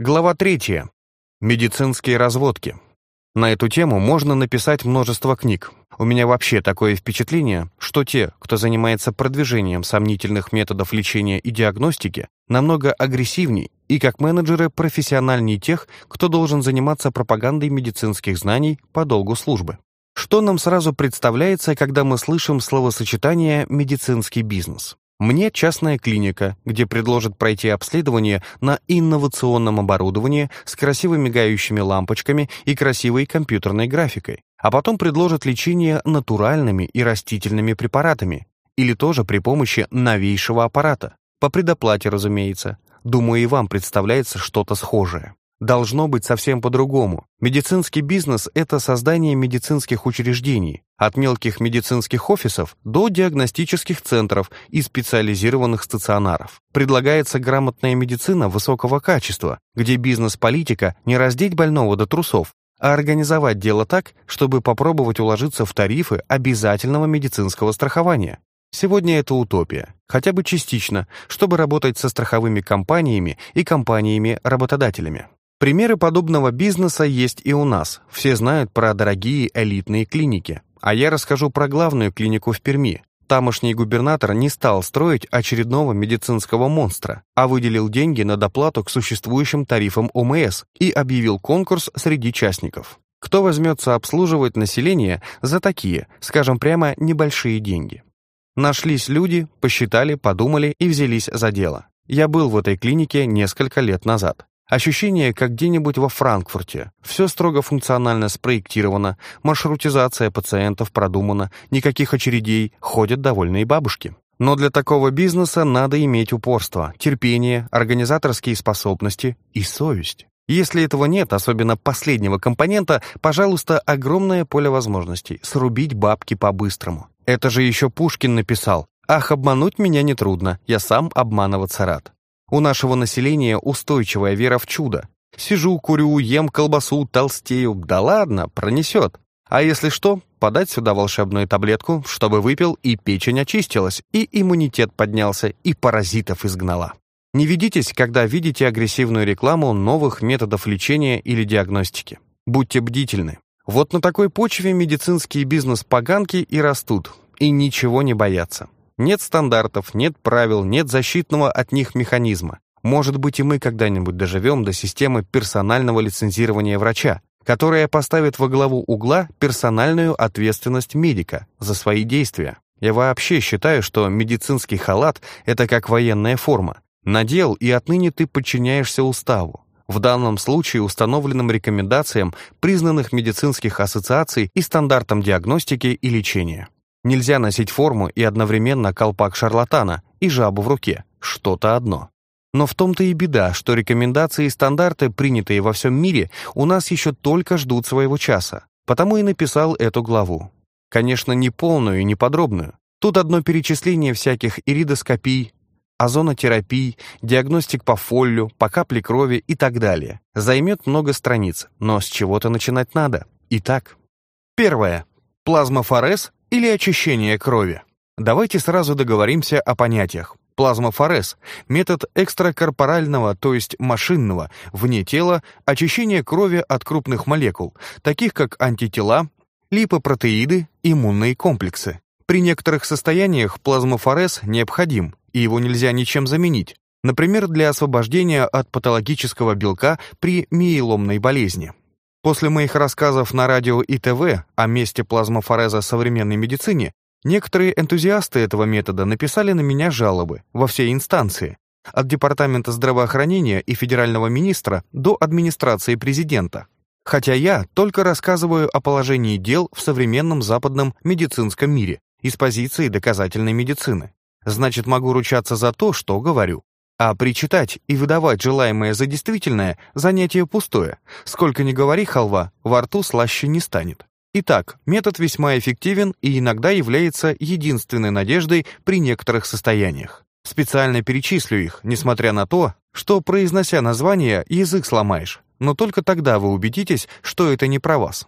Глава 3. Медицинские разводки. На эту тему можно написать множество книг. У меня вообще такое впечатление, что те, кто занимается продвижением сомнительных методов лечения и диагностики, намного агрессивнее и как менеджеры профессиональнее тех, кто должен заниматься пропагандой медицинских знаний по долгу службы. Что нам сразу представляется, когда мы слышим словосочетание «медицинский бизнес»? Мне частная клиника, где предложат пройти обследование на инновационном оборудовании с красиво мигающими лампочками и красивой компьютерной графикой, а потом предложат лечение натуральными и растительными препаратами, или тоже при помощи новейшего аппарата, по предоплате, разумеется. Думаю, и вам представляется что-то схожее должно быть совсем по-другому. Медицинский бизнес – это создание медицинских учреждений, от мелких медицинских офисов до диагностических центров и специализированных стационаров. Предлагается грамотная медицина высокого качества, где бизнес-политика не раздеть больного до трусов, а организовать дело так, чтобы попробовать уложиться в тарифы обязательного медицинского страхования. Сегодня это утопия, хотя бы частично, чтобы работать со страховыми компаниями и компаниями-работодателями. Примеры подобного бизнеса есть и у нас. Все знают про дорогие элитные клиники. А я расскажу про главную клинику в Перми. Тамошний губернатор не стал строить очередного медицинского монстра, а выделил деньги на доплату к существующим тарифам ОМС и объявил конкурс среди частников. Кто возьмется обслуживать население за такие, скажем прямо, небольшие деньги? Нашлись люди, посчитали, подумали и взялись за дело. Я был в этой клинике несколько лет назад. Ощущение, как где-нибудь во Франкфурте. Все строго функционально спроектировано, маршрутизация пациентов продумана, никаких очередей, ходят довольные бабушки. Но для такого бизнеса надо иметь упорство, терпение, организаторские способности и совесть. Если этого нет, особенно последнего компонента, пожалуйста, огромное поле возможностей срубить бабки по-быстрому. Это же еще Пушкин написал. «Ах, обмануть меня нетрудно, я сам обманываться рад». У нашего населения устойчивая вера в чудо. Сижу, курю, ем колбасу, толстею. Да ладно, пронесет. А если что, подать сюда волшебную таблетку, чтобы выпил, и печень очистилась, и иммунитет поднялся, и паразитов изгнала. Не ведитесь, когда видите агрессивную рекламу новых методов лечения или диагностики. Будьте бдительны. Вот на такой почве медицинские бизнес-поганки и растут, и ничего не боятся. Нет стандартов, нет правил, нет защитного от них механизма. Может быть, и мы когда-нибудь доживем до системы персонального лицензирования врача, которая поставит во главу угла персональную ответственность медика за свои действия. Я вообще считаю, что медицинский халат – это как военная форма. Надел, и отныне ты подчиняешься уставу. В данном случае установленным рекомендациям признанных медицинских ассоциаций и стандартам диагностики и лечения. Нельзя носить форму и одновременно колпак шарлатана и жабу в руке. Что-то одно. Но в том-то и беда, что рекомендации и стандарты, принятые во всем мире, у нас еще только ждут своего часа. Потому и написал эту главу. Конечно, не полную и не подробную. Тут одно перечисление всяких иридоскопий, озонотерапий, диагностик по фоллю, по капле крови и так далее. Займет много страниц, но с чего-то начинать надо. Итак, первое. Плазмофорез или очищение крови. Давайте сразу договоримся о понятиях. Плазмофорез – метод экстракорпорального, то есть машинного, вне тела, очищения крови от крупных молекул, таких как антитела, липопротеиды, иммунные комплексы. При некоторых состояниях плазмофорез необходим, и его нельзя ничем заменить, например, для освобождения от патологического белка при миеломной болезни. После моих рассказов на радио и ТВ о месте плазмофореза в современной медицине, некоторые энтузиасты этого метода написали на меня жалобы во все инстанции, от Департамента здравоохранения и федерального министра до администрации президента. Хотя я только рассказываю о положении дел в современном западном медицинском мире из позиции доказательной медицины. Значит, могу ручаться за то, что говорю. А причитать и выдавать желаемое за действительное – занятие пустое. Сколько ни говори, халва, во рту слаще не станет. Итак, метод весьма эффективен и иногда является единственной надеждой при некоторых состояниях. Специально перечислю их, несмотря на то, что, произнося название, язык сломаешь, но только тогда вы убедитесь, что это не про вас.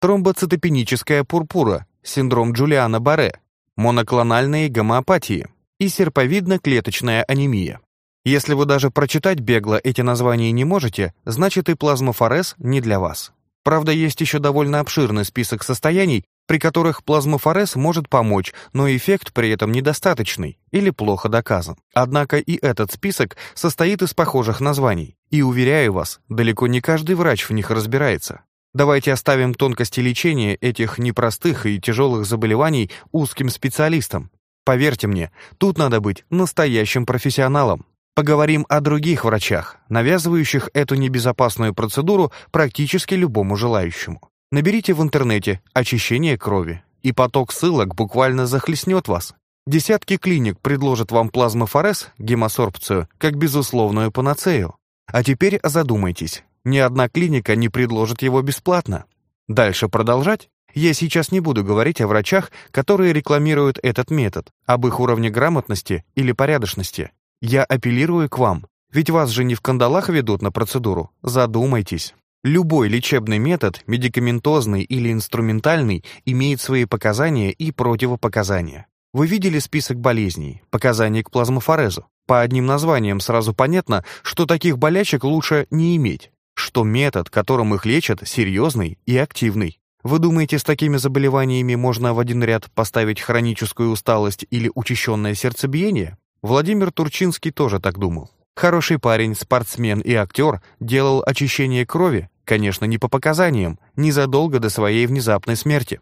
Тромбоцитопеническая пурпура, синдром Джулиана Барре, моноклональные гомеопатии и серповидно-клеточная анемия. Если вы даже прочитать бегло эти названия не можете, значит и плазмофорез не для вас. Правда, есть еще довольно обширный список состояний, при которых плазмофорез может помочь, но эффект при этом недостаточный или плохо доказан. Однако и этот список состоит из похожих названий. И, уверяю вас, далеко не каждый врач в них разбирается. Давайте оставим тонкости лечения этих непростых и тяжелых заболеваний узким специалистам. Поверьте мне, тут надо быть настоящим профессионалом. Поговорим о других врачах, навязывающих эту небезопасную процедуру практически любому желающему. Наберите в интернете «очищение крови», и поток ссылок буквально захлестнет вас. Десятки клиник предложат вам плазмофорез, гемосорбцию, как безусловную панацею. А теперь задумайтесь, ни одна клиника не предложит его бесплатно. Дальше продолжать? Я сейчас не буду говорить о врачах, которые рекламируют этот метод, об их уровне грамотности или порядочности. Я апеллирую к вам, ведь вас же не в кандалах ведут на процедуру. Задумайтесь. Любой лечебный метод, медикаментозный или инструментальный, имеет свои показания и противопоказания. Вы видели список болезней, показаний к плазмофорезу. По одним названиям сразу понятно, что таких болячек лучше не иметь, что метод, которым их лечат, серьезный и активный. Вы думаете, с такими заболеваниями можно в один ряд поставить хроническую усталость или учащенное сердцебиение? Владимир Турчинский тоже так думал. Хороший парень, спортсмен и актер делал очищение крови, конечно, не по показаниям, незадолго до своей внезапной смерти.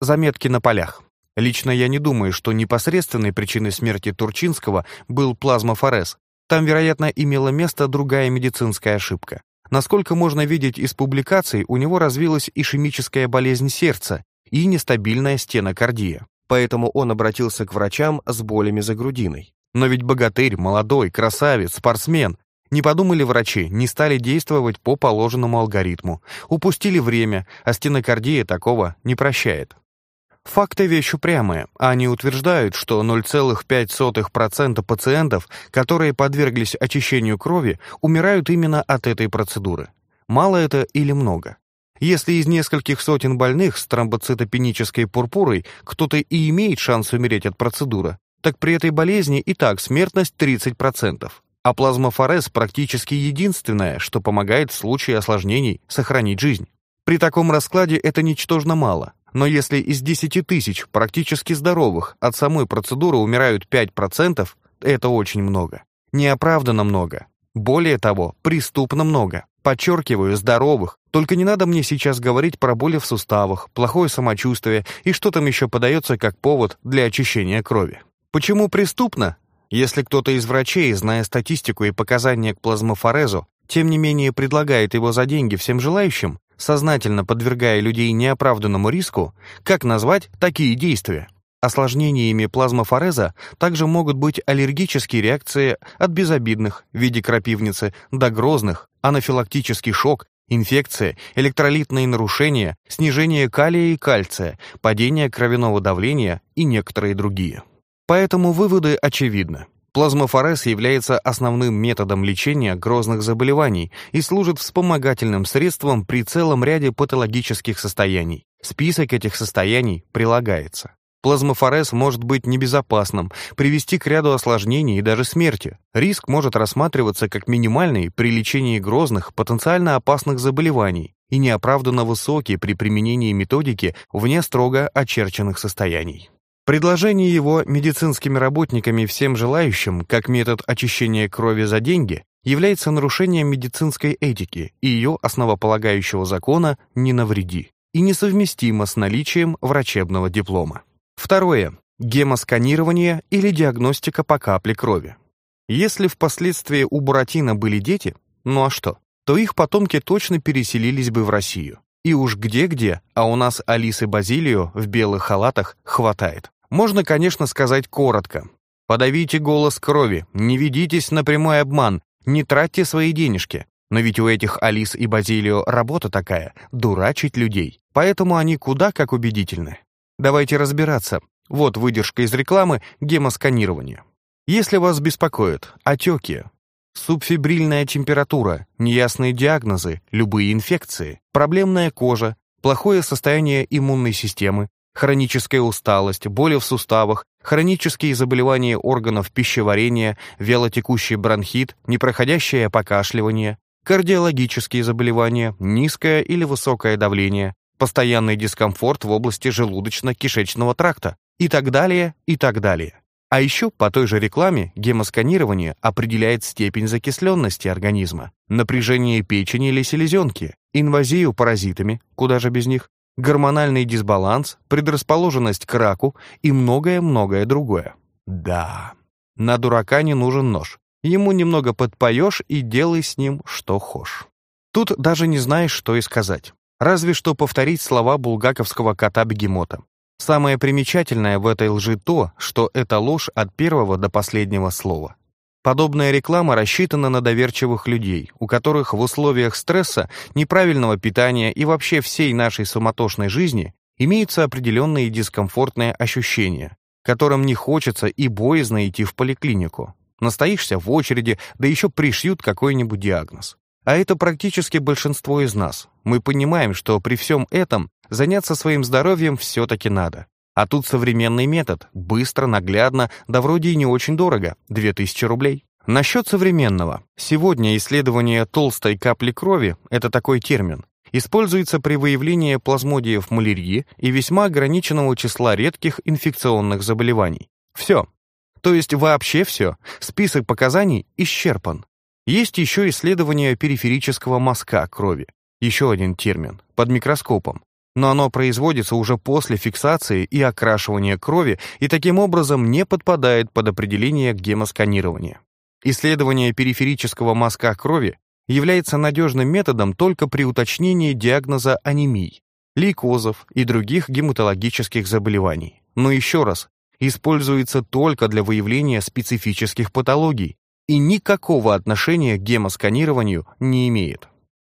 Заметки на полях. Лично я не думаю, что непосредственной причиной смерти Турчинского был плазмофорез. Там, вероятно, имела место другая медицинская ошибка. Насколько можно видеть из публикаций, у него развилась ишемическая болезнь сердца и нестабильная стенокардия. Поэтому он обратился к врачам с болями за грудиной. Но ведь богатырь, молодой, красавец, спортсмен. Не подумали врачи, не стали действовать по положенному алгоритму. Упустили время, а стенокардия такого не прощает. Факты вещь упрямая. Они утверждают, что 0,5% пациентов, которые подверглись очищению крови, умирают именно от этой процедуры. Мало это или много? Если из нескольких сотен больных с тромбоцитопенической пурпурой кто-то и имеет шанс умереть от процедуры, так при этой болезни и так смертность 30%. А плазмофорез практически единственное, что помогает в случае осложнений сохранить жизнь. При таком раскладе это ничтожно мало. Но если из 10 тысяч практически здоровых от самой процедуры умирают 5%, это очень много. Неоправданно много. Более того, преступно много. Подчеркиваю, здоровых. Только не надо мне сейчас говорить про боли в суставах, плохое самочувствие и что там еще подается как повод для очищения крови. Почему преступно? Если кто-то из врачей, зная статистику и показания к плазмофорезу, тем не менее предлагает его за деньги всем желающим, сознательно подвергая людей неоправданному риску, как назвать такие действия? Осложнениями плазмофореза также могут быть аллергические реакции от безобидных в виде крапивницы до грозных, анафилактический шок, инфекция, электролитные нарушения, снижение калия и кальция, падение кровяного давления и некоторые другие. Поэтому выводы очевидны. Плазмофорез является основным методом лечения грозных заболеваний и служит вспомогательным средством при целом ряде патологических состояний. Список этих состояний прилагается. Плазмофорез может быть небезопасным, привести к ряду осложнений и даже смерти. Риск может рассматриваться как минимальный при лечении грозных, потенциально опасных заболеваний и неоправданно высокий при применении методики вне строго очерченных состояний. Предложение его медицинскими работниками всем желающим, как метод очищения крови за деньги, является нарушением медицинской этики и ее основополагающего закона «не навреди» и несовместимо с наличием врачебного диплома. Второе. Гемосканирование или диагностика по капле крови. Если впоследствии у Буратино были дети, ну а что, то их потомки точно переселились бы в Россию. И уж где-где, а у нас Алисы Базилио в белых халатах хватает. Можно, конечно, сказать коротко. Подавите голос крови, не ведитесь на прямой обман, не тратьте свои денежки. Но ведь у этих Алис и Базилио работа такая — дурачить людей. Поэтому они куда как убедительны. Давайте разбираться. Вот выдержка из рекламы гемосканирования. Если вас беспокоят отеки, Субфибрильная температура, неясные диагнозы, любые инфекции, проблемная кожа, плохое состояние иммунной системы, хроническая усталость, боли в суставах, хронические заболевания органов пищеварения, вялотекущий бронхит, непроходящее покашливание, кардиологические заболевания, низкое или высокое давление, постоянный дискомфорт в области желудочно-кишечного тракта и так далее, и так далее. А еще по той же рекламе гемосканирование определяет степень закисленности организма, напряжение печени или селезенки, инвазию паразитами, куда же без них, гормональный дисбаланс, предрасположенность к раку и многое-многое другое. Да, на дурака не нужен нож. Ему немного подпоешь и делай с ним что хошь. Тут даже не знаешь, что и сказать. Разве что повторить слова булгаковского кота-бегемота. Самое примечательное в этой лжи то, что это ложь от первого до последнего слова. Подобная реклама рассчитана на доверчивых людей, у которых в условиях стресса, неправильного питания и вообще всей нашей суматошной жизни имеются определенные дискомфортные ощущения, которым не хочется и боязно идти в поликлинику. Настоишься в очереди, да еще пришьют какой-нибудь диагноз. А это практически большинство из нас. Мы понимаем, что при всем этом заняться своим здоровьем все-таки надо. А тут современный метод, быстро, наглядно, да вроде и не очень дорого, 2000 рублей. Насчет современного. Сегодня исследование толстой капли крови, это такой термин, используется при выявлении плазмодиев малярии и весьма ограниченного числа редких инфекционных заболеваний. Все. То есть вообще все. Список показаний исчерпан. Есть еще исследование периферического мазка крови. Еще один термин, под микроскопом но оно производится уже после фиксации и окрашивания крови и таким образом не подпадает под определение гемосканирования. Исследование периферического мазка крови является надежным методом только при уточнении диагноза анемий, лейкозов и других гематологических заболеваний. Но еще раз, используется только для выявления специфических патологий и никакого отношения к гемосканированию не имеет.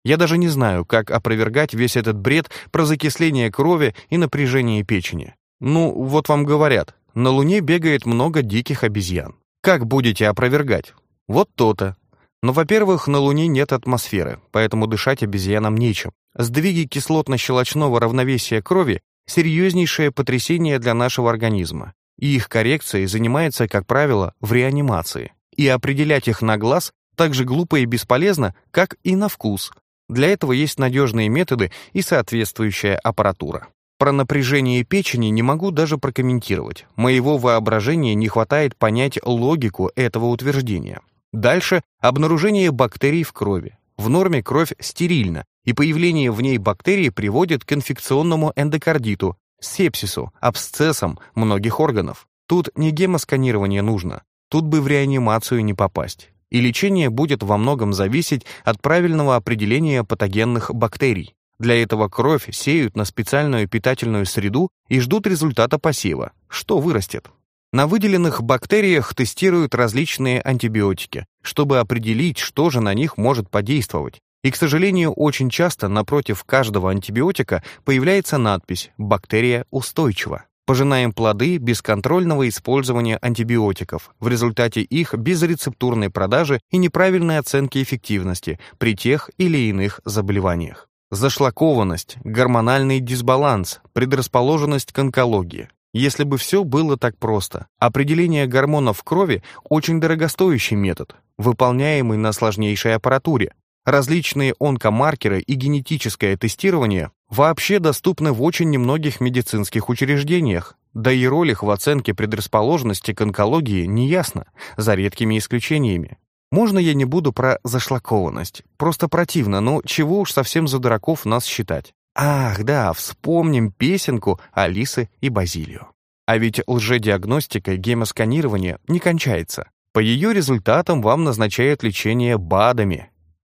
Я даже не знаю, как опровергать весь этот бред про закисление крови и напряжение печени. Ну, вот вам говорят, на Луне бегает много диких обезьян. Как будете опровергать? Вот то-то. Но, во-первых, на Луне нет атмосферы, поэтому дышать обезьянам нечем. Сдвиги кислотно-щелочного равновесия крови – серьезнейшее потрясение для нашего организма, и их коррекцией занимается, как правило, в реанимации. И определять их на глаз так же глупо и бесполезно, как и на вкус, для этого есть надежные методы и соответствующая аппаратура. Про напряжение печени не могу даже прокомментировать. Моего воображения не хватает понять логику этого утверждения. Дальше обнаружение бактерий в крови. В норме кровь стерильна, и появление в ней бактерий приводит к инфекционному эндокардиту, сепсису, абсцессам многих органов. Тут не гемосканирование нужно, тут бы в реанимацию не попасть и лечение будет во многом зависеть от правильного определения патогенных бактерий. Для этого кровь сеют на специальную питательную среду и ждут результата посева, что вырастет. На выделенных бактериях тестируют различные антибиотики, чтобы определить, что же на них может подействовать. И, к сожалению, очень часто напротив каждого антибиотика появляется надпись «бактерия устойчива». Пожинаем плоды бесконтрольного использования антибиотиков, в результате их безрецептурной продажи и неправильной оценки эффективности при тех или иных заболеваниях. Зашлакованность, гормональный дисбаланс, предрасположенность к онкологии. Если бы все было так просто. Определение гормонов в крови – очень дорогостоящий метод, выполняемый на сложнейшей аппаратуре. Различные онкомаркеры и генетическое тестирование вообще доступны в очень немногих медицинских учреждениях, да и роль их в оценке предрасположенности к онкологии неясна, за редкими исключениями. Можно я не буду про зашлакованность? Просто противно, но чего уж совсем за дураков нас считать. Ах, да, вспомним песенку Алисы и Базилию. А ведь лжедиагностика гемосканирования не кончается. По ее результатам вам назначают лечение БАДами.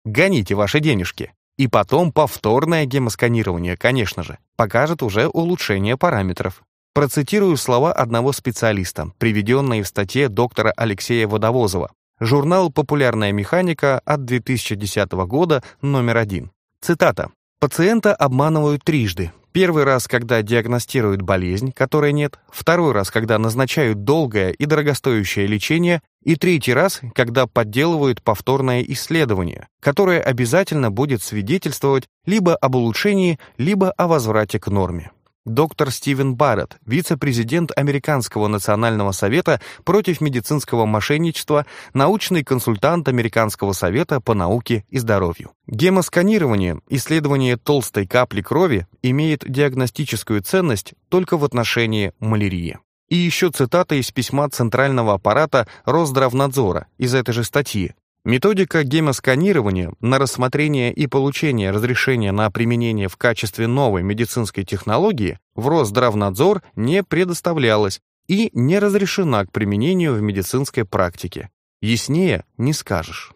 Гоните ваши денежки. И потом повторное гемосканирование, конечно же, покажет уже улучшение параметров. Процитирую слова одного специалиста, приведенные в статье доктора Алексея Водовозова. Журнал «Популярная механика» от 2010 года, номер один. Цитата. «Пациента обманывают трижды. Первый раз, когда диагностируют болезнь, которой нет, второй раз, когда назначают долгое и дорогостоящее лечение, и третий раз, когда подделывают повторное исследование, которое обязательно будет свидетельствовать либо об улучшении, либо о возврате к норме. Доктор Стивен Барретт, вице-президент Американского национального совета против медицинского мошенничества, научный консультант Американского совета по науке и здоровью. Гемосканирование, исследование толстой капли крови, имеет диагностическую ценность только в отношении малярии. И еще цитата из письма Центрального аппарата Росздравнадзора из этой же статьи, Методика гемосканирования на рассмотрение и получение разрешения на применение в качестве новой медицинской технологии в Росздравнадзор не предоставлялась и не разрешена к применению в медицинской практике. Яснее не скажешь.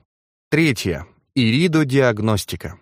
Третье. Иридодиагностика.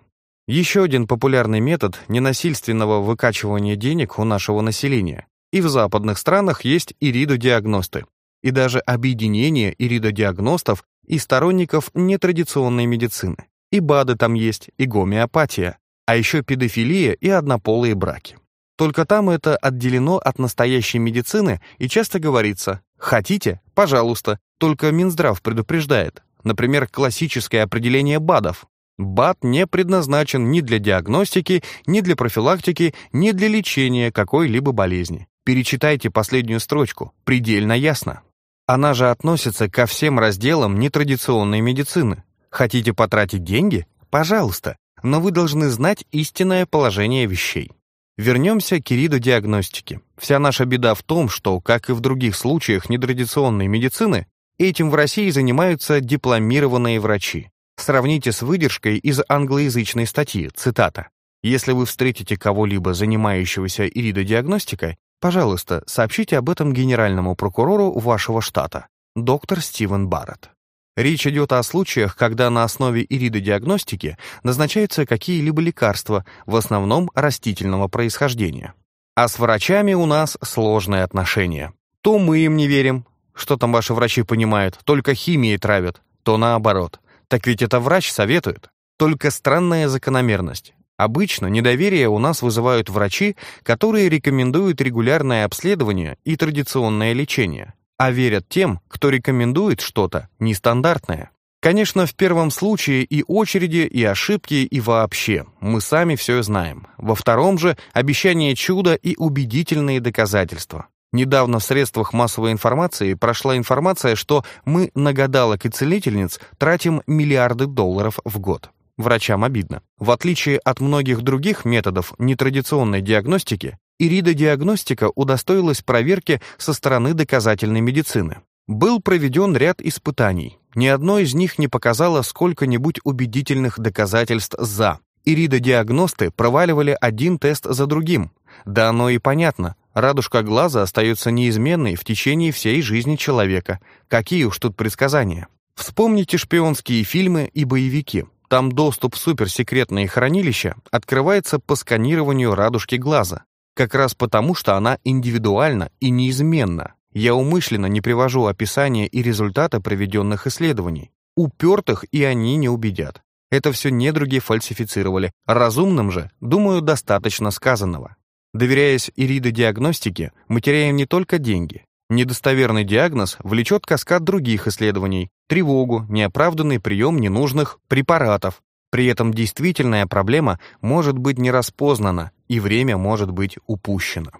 Еще один популярный метод ненасильственного выкачивания денег у нашего населения. И в западных странах есть иридодиагносты. И даже объединение иридодиагностов и сторонников нетрадиционной медицины. И БАДы там есть, и гомеопатия, а еще педофилия и однополые браки. Только там это отделено от настоящей медицины и часто говорится «хотите? Пожалуйста». Только Минздрав предупреждает. Например, классическое определение БАДов. БАД не предназначен ни для диагностики, ни для профилактики, ни для лечения какой-либо болезни. Перечитайте последнюю строчку, предельно ясно. Она же относится ко всем разделам нетрадиционной медицины. Хотите потратить деньги? Пожалуйста, но вы должны знать истинное положение вещей. Вернемся к иридодиагностике. Вся наша беда в том, что, как и в других случаях нетрадиционной медицины, этим в России занимаются дипломированные врачи. Сравните с выдержкой из англоязычной статьи, цитата. «Если вы встретите кого-либо, занимающегося иридодиагностикой, Пожалуйста, сообщите об этом генеральному прокурору вашего штата, доктор Стивен Барретт. Речь идет о случаях, когда на основе иридодиагностики назначаются какие-либо лекарства, в основном растительного происхождения. А с врачами у нас сложные отношения. То мы им не верим, что там ваши врачи понимают, только химией травят, то наоборот. Так ведь это врач советует. Только странная закономерность. Обычно недоверие у нас вызывают врачи, которые рекомендуют регулярное обследование и традиционное лечение, а верят тем, кто рекомендует что-то нестандартное. Конечно, в первом случае и очереди, и ошибки, и вообще. Мы сами все знаем. Во втором же – обещание чуда и убедительные доказательства. Недавно в средствах массовой информации прошла информация, что мы на гадалок и целительниц тратим миллиарды долларов в год. Врачам обидно. В отличие от многих других методов нетрадиционной диагностики, иридодиагностика удостоилась проверки со стороны доказательной медицины. Был проведен ряд испытаний. Ни одно из них не показало сколько-нибудь убедительных доказательств «за». Иридодиагносты проваливали один тест за другим. Да оно и понятно. Радужка глаза остается неизменной в течение всей жизни человека. Какие уж тут предсказания. Вспомните шпионские фильмы и боевики. Там доступ в суперсекретные хранилища открывается по сканированию радужки глаза, как раз потому, что она индивидуальна и неизменна. Я умышленно не привожу описания и результаты проведенных исследований. Упертых и они не убедят. Это все недруги фальсифицировали. Разумным же, думаю, достаточно сказанного. Доверяясь иридодиагностике, мы теряем не только деньги. Недостоверный диагноз влечет каскад других исследований, тревогу, неоправданный прием ненужных препаратов. При этом действительная проблема может быть не распознана, и время может быть упущено.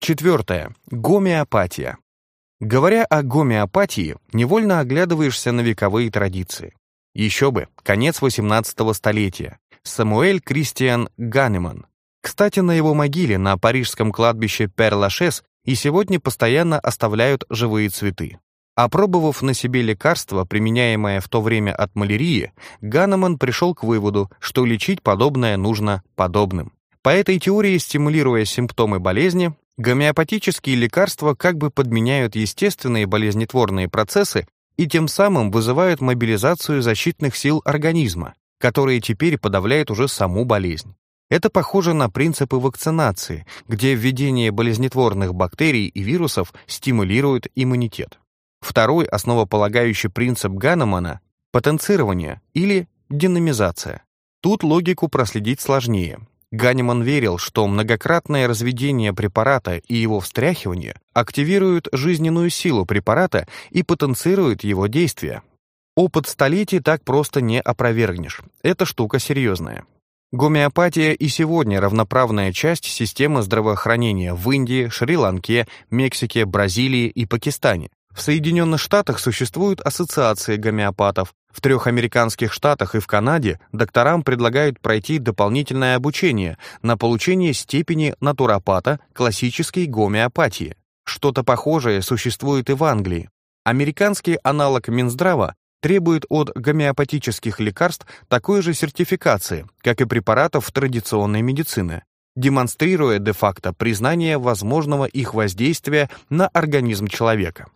Четвертое. Гомеопатия. Говоря о гомеопатии, невольно оглядываешься на вековые традиции. Еще бы, конец 18 столетия. Самуэль Кристиан Ганеман. Кстати, на его могиле на парижском кладбище Пер-Лашес и сегодня постоянно оставляют живые цветы. Опробовав на себе лекарство, применяемое в то время от малярии, Ганнеман пришел к выводу, что лечить подобное нужно подобным. По этой теории, стимулируя симптомы болезни, гомеопатические лекарства как бы подменяют естественные болезнетворные процессы и тем самым вызывают мобилизацию защитных сил организма, которые теперь подавляют уже саму болезнь. Это похоже на принципы вакцинации, где введение болезнетворных бактерий и вирусов стимулирует иммунитет. Второй основополагающий принцип Ганемана — потенцирование или динамизация. Тут логику проследить сложнее. Ганеман верил, что многократное разведение препарата и его встряхивание активируют жизненную силу препарата и потенцируют его действие. Опыт столетий так просто не опровергнешь. Эта штука серьезная. Гомеопатия и сегодня равноправная часть системы здравоохранения в Индии, Шри-Ланке, Мексике, Бразилии и Пакистане. В Соединенных Штатах существуют ассоциации гомеопатов. В трех американских штатах и в Канаде докторам предлагают пройти дополнительное обучение на получение степени натуропата классической гомеопатии. Что-то похожее существует и в Англии. Американский аналог Минздрава требует от гомеопатических лекарств такой же сертификации, как и препаратов традиционной медицины, демонстрируя де-факто признание возможного их воздействия на организм человека.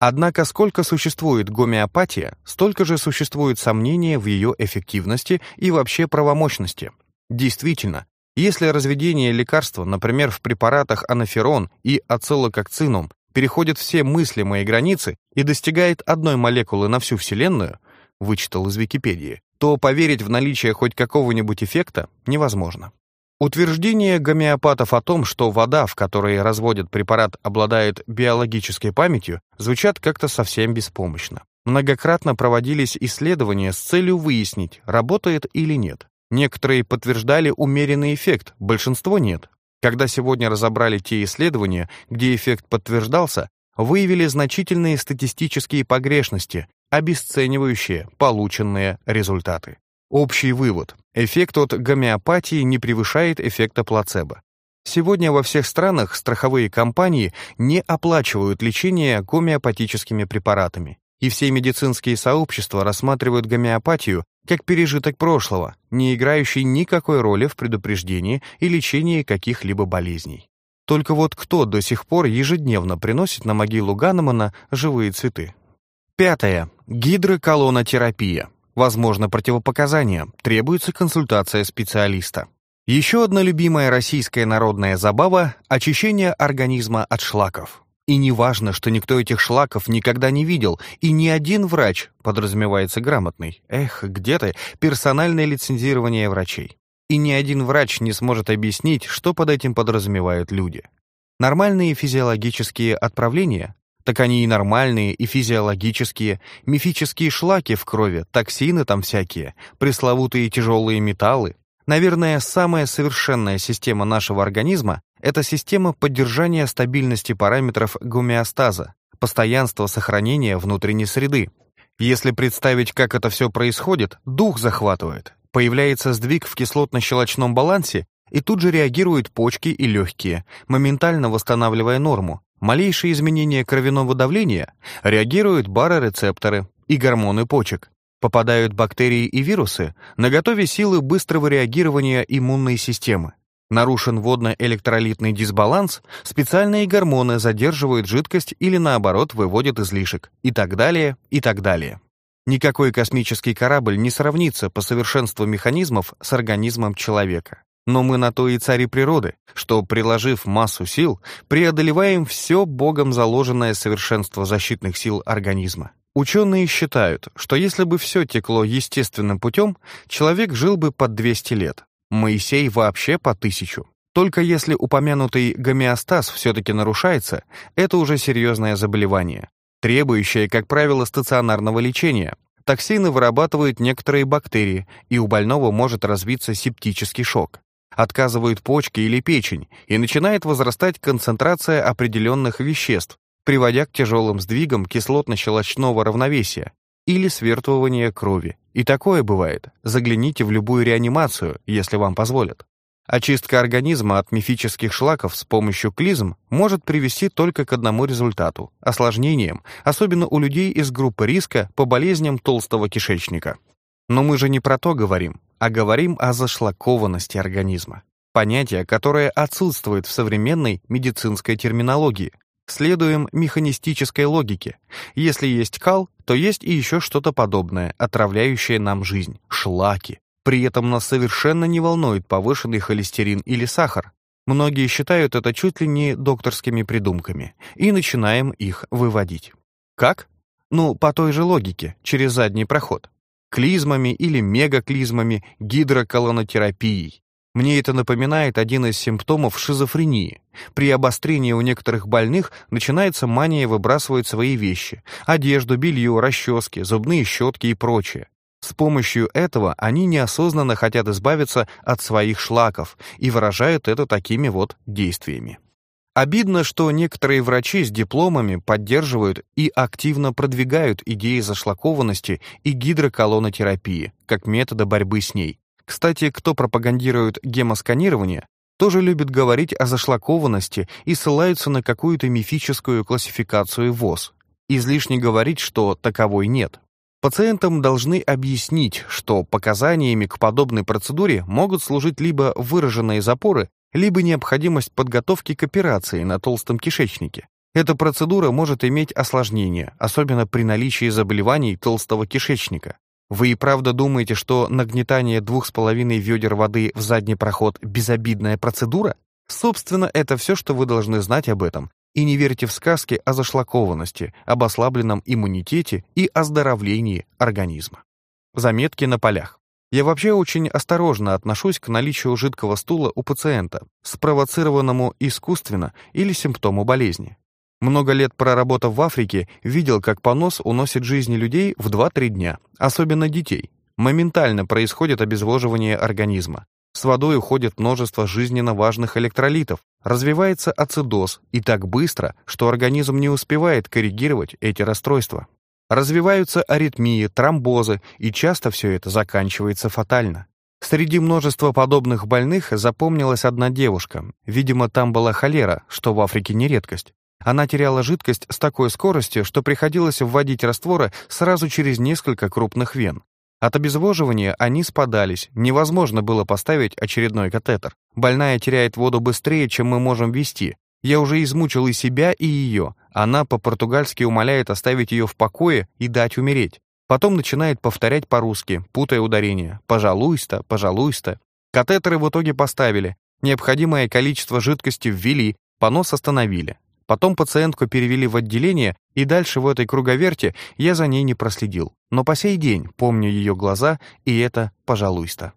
Однако сколько существует гомеопатия, столько же существует сомнения в ее эффективности и вообще правомощности. Действительно, если разведение лекарства, например, в препаратах анаферон и ациллококцинум, переходит все мыслимые границы и достигает одной молекулы на всю Вселенную, вычитал из Википедии, то поверить в наличие хоть какого-нибудь эффекта невозможно. Утверждение гомеопатов о том, что вода, в которой разводят препарат, обладает биологической памятью, звучат как-то совсем беспомощно. Многократно проводились исследования с целью выяснить, работает или нет. Некоторые подтверждали умеренный эффект, большинство нет. Когда сегодня разобрали те исследования, где эффект подтверждался, выявили значительные статистические погрешности, обесценивающие полученные результаты. Общий вывод. Эффект от гомеопатии не превышает эффекта плацебо. Сегодня во всех странах страховые компании не оплачивают лечение гомеопатическими препаратами, и все медицинские сообщества рассматривают гомеопатию как пережиток прошлого, не играющий никакой роли в предупреждении и лечении каких-либо болезней. Только вот кто до сих пор ежедневно приносит на могилу Ганнемана живые цветы? Пятое. Гидроколонотерапия. Возможно противопоказания, требуется консультация специалиста. Еще одна любимая российская народная забава – очищение организма от шлаков. И не важно, что никто этих шлаков никогда не видел, и ни один врач, подразумевается грамотный, эх, где ты, персональное лицензирование врачей. И ни один врач не сможет объяснить, что под этим подразумевают люди. Нормальные физиологические отправления так они и нормальные, и физиологические, мифические шлаки в крови, токсины там всякие, пресловутые тяжелые металлы. Наверное, самая совершенная система нашего организма – это система поддержания стабильности параметров гомеостаза, постоянства сохранения внутренней среды. Если представить, как это все происходит, дух захватывает. Появляется сдвиг в кислотно-щелочном балансе, и тут же реагируют почки и легкие, моментально восстанавливая норму. Малейшие изменения кровяного давления реагируют барорецепторы и гормоны почек. Попадают бактерии и вирусы, наготове силы быстрого реагирования иммунной системы. Нарушен водно-электролитный дисбаланс, специальные гормоны задерживают жидкость или наоборот выводят излишек, и так далее, и так далее. Никакой космический корабль не сравнится по совершенству механизмов с организмом человека. Но мы на то и цари природы, что, приложив массу сил, преодолеваем все богом заложенное совершенство защитных сил организма. Ученые считают, что если бы все текло естественным путем, человек жил бы под 200 лет, Моисей вообще по тысячу. Только если упомянутый гомеостаз все-таки нарушается, это уже серьезное заболевание, требующее, как правило, стационарного лечения. Токсины вырабатывают некоторые бактерии, и у больного может развиться септический шок отказывают почки или печень, и начинает возрастать концентрация определенных веществ, приводя к тяжелым сдвигам кислотно-щелочного равновесия или свертывания крови. И такое бывает. Загляните в любую реанимацию, если вам позволят. Очистка организма от мифических шлаков с помощью клизм может привести только к одному результату – осложнениям, особенно у людей из группы риска по болезням толстого кишечника. Но мы же не про то говорим а говорим о зашлакованности организма. Понятие, которое отсутствует в современной медицинской терминологии. Следуем механистической логике. Если есть кал, то есть и еще что-то подобное, отравляющее нам жизнь – шлаки. При этом нас совершенно не волнует повышенный холестерин или сахар. Многие считают это чуть ли не докторскими придумками, и начинаем их выводить. Как? Ну, по той же логике, через задний проход клизмами или мегаклизмами, гидроколонотерапией. Мне это напоминает один из симптомов шизофрении. При обострении у некоторых больных начинается мания выбрасывать свои вещи – одежду, белье, расчески, зубные щетки и прочее. С помощью этого они неосознанно хотят избавиться от своих шлаков и выражают это такими вот действиями. Обидно, что некоторые врачи с дипломами поддерживают и активно продвигают идеи зашлакованности и гидроколонотерапии как метода борьбы с ней. Кстати, кто пропагандирует гемосканирование, тоже любит говорить о зашлакованности и ссылаются на какую-то мифическую классификацию ВОЗ. Излишне говорить, что таковой нет. Пациентам должны объяснить, что показаниями к подобной процедуре могут служить либо выраженные запоры, либо необходимость подготовки к операции на толстом кишечнике. Эта процедура может иметь осложнения, особенно при наличии заболеваний толстого кишечника. Вы и правда думаете, что нагнетание двух с половиной ведер воды в задний проход – безобидная процедура? Собственно, это все, что вы должны знать об этом, и не верьте в сказки о зашлакованности, об ослабленном иммунитете и оздоровлении организма. Заметки на полях. Я вообще очень осторожно отношусь к наличию жидкого стула у пациента, спровоцированному искусственно или симптому болезни. Много лет проработав в Африке, видел, как понос уносит жизни людей в 2-3 дня, особенно детей. Моментально происходит обезвоживание организма. С водой уходит множество жизненно важных электролитов, развивается ацидоз и так быстро, что организм не успевает коррегировать эти расстройства. Развиваются аритмии, тромбозы, и часто все это заканчивается фатально. Среди множества подобных больных запомнилась одна девушка. Видимо, там была холера, что в Африке не редкость. Она теряла жидкость с такой скоростью, что приходилось вводить растворы сразу через несколько крупных вен. От обезвоживания они спадались, невозможно было поставить очередной катетер. Больная теряет воду быстрее, чем мы можем ввести. Я уже измучил и себя, и ее. Она по-португальски умоляет оставить ее в покое и дать умереть. Потом начинает повторять по-русски, путая ударения. «Пожалуйста, пожалуйста». Катетеры в итоге поставили. Необходимое количество жидкости ввели, понос остановили. Потом пациентку перевели в отделение, и дальше в этой круговерте я за ней не проследил. Но по сей день помню ее глаза, и это пожалуйста.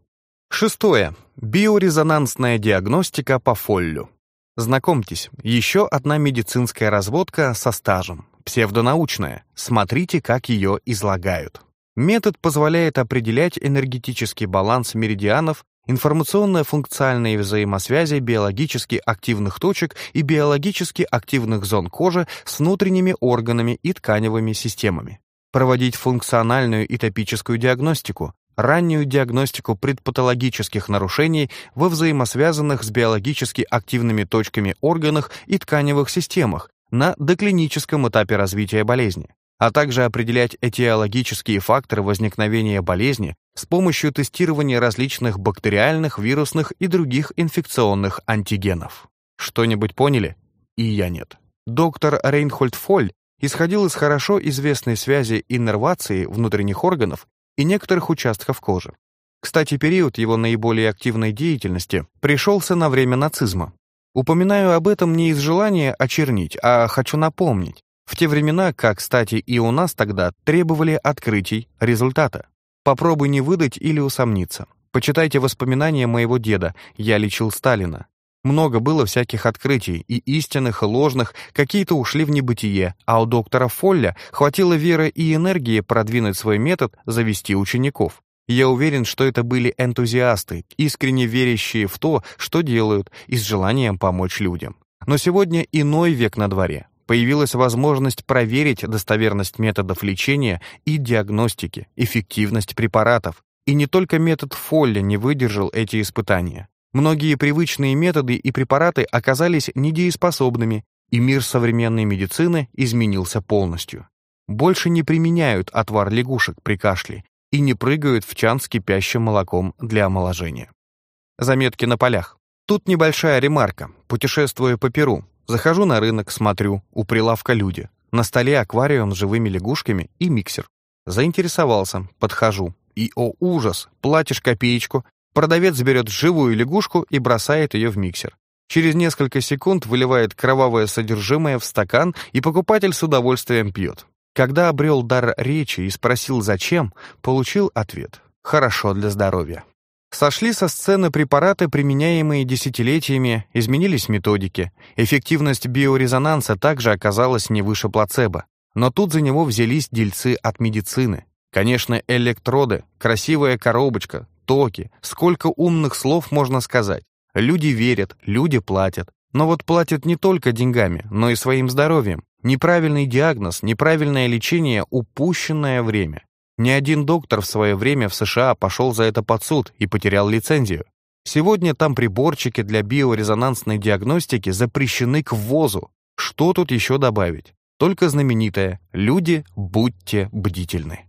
Шестое. Биорезонансная диагностика по фоллю. Знакомьтесь, еще одна медицинская разводка со стажем. Псевдонаучная. Смотрите, как ее излагают. Метод позволяет определять энергетический баланс меридианов информационно-функциональные взаимосвязи биологически активных точек и биологически активных зон кожи с внутренними органами и тканевыми системами, проводить функциональную и топическую диагностику, раннюю диагностику предпатологических нарушений во взаимосвязанных с биологически активными точками органах и тканевых системах на доклиническом этапе развития болезни, а также определять этиологические факторы возникновения болезни с помощью тестирования различных бактериальных, вирусных и других инфекционных антигенов. Что-нибудь поняли? И я нет. Доктор Рейнхольд Фоль исходил из хорошо известной связи иннервации внутренних органов и некоторых участков кожи. Кстати, период его наиболее активной деятельности пришелся на время нацизма. Упоминаю об этом не из желания очернить, а хочу напомнить, в те времена, как, кстати, и у нас тогда, требовали открытий, результата. Попробуй не выдать или усомниться. Почитайте воспоминания моего деда «Я лечил Сталина». Много было всяких открытий, и истинных, и ложных, какие-то ушли в небытие, а у доктора Фолля хватило веры и энергии продвинуть свой метод, завести учеников. Я уверен, что это были энтузиасты, искренне верящие в то, что делают, и с желанием помочь людям. Но сегодня иной век на дворе появилась возможность проверить достоверность методов лечения и диагностики, эффективность препаратов. И не только метод Фолли не выдержал эти испытания. Многие привычные методы и препараты оказались недееспособными, и мир современной медицины изменился полностью. Больше не применяют отвар лягушек при кашле и не прыгают в чан с кипящим молоком для омоложения. Заметки на полях. Тут небольшая ремарка. Путешествуя по Перу, Захожу на рынок, смотрю, у прилавка люди. На столе аквариум с живыми лягушками и миксер. Заинтересовался, подхожу. И, о ужас, платишь копеечку, продавец берет живую лягушку и бросает ее в миксер. Через несколько секунд выливает кровавое содержимое в стакан, и покупатель с удовольствием пьет. Когда обрел дар речи и спросил зачем, получил ответ «хорошо для здоровья». Сошли со сцены препараты, применяемые десятилетиями, изменились методики. Эффективность биорезонанса также оказалась не выше плацебо. Но тут за него взялись дельцы от медицины. Конечно, электроды, красивая коробочка, токи, сколько умных слов можно сказать. Люди верят, люди платят. Но вот платят не только деньгами, но и своим здоровьем. Неправильный диагноз, неправильное лечение, упущенное время. Ни один доктор в свое время в США пошел за это под суд и потерял лицензию. Сегодня там приборчики для биорезонансной диагностики запрещены к ввозу. Что тут еще добавить? Только знаменитое «Люди, будьте бдительны».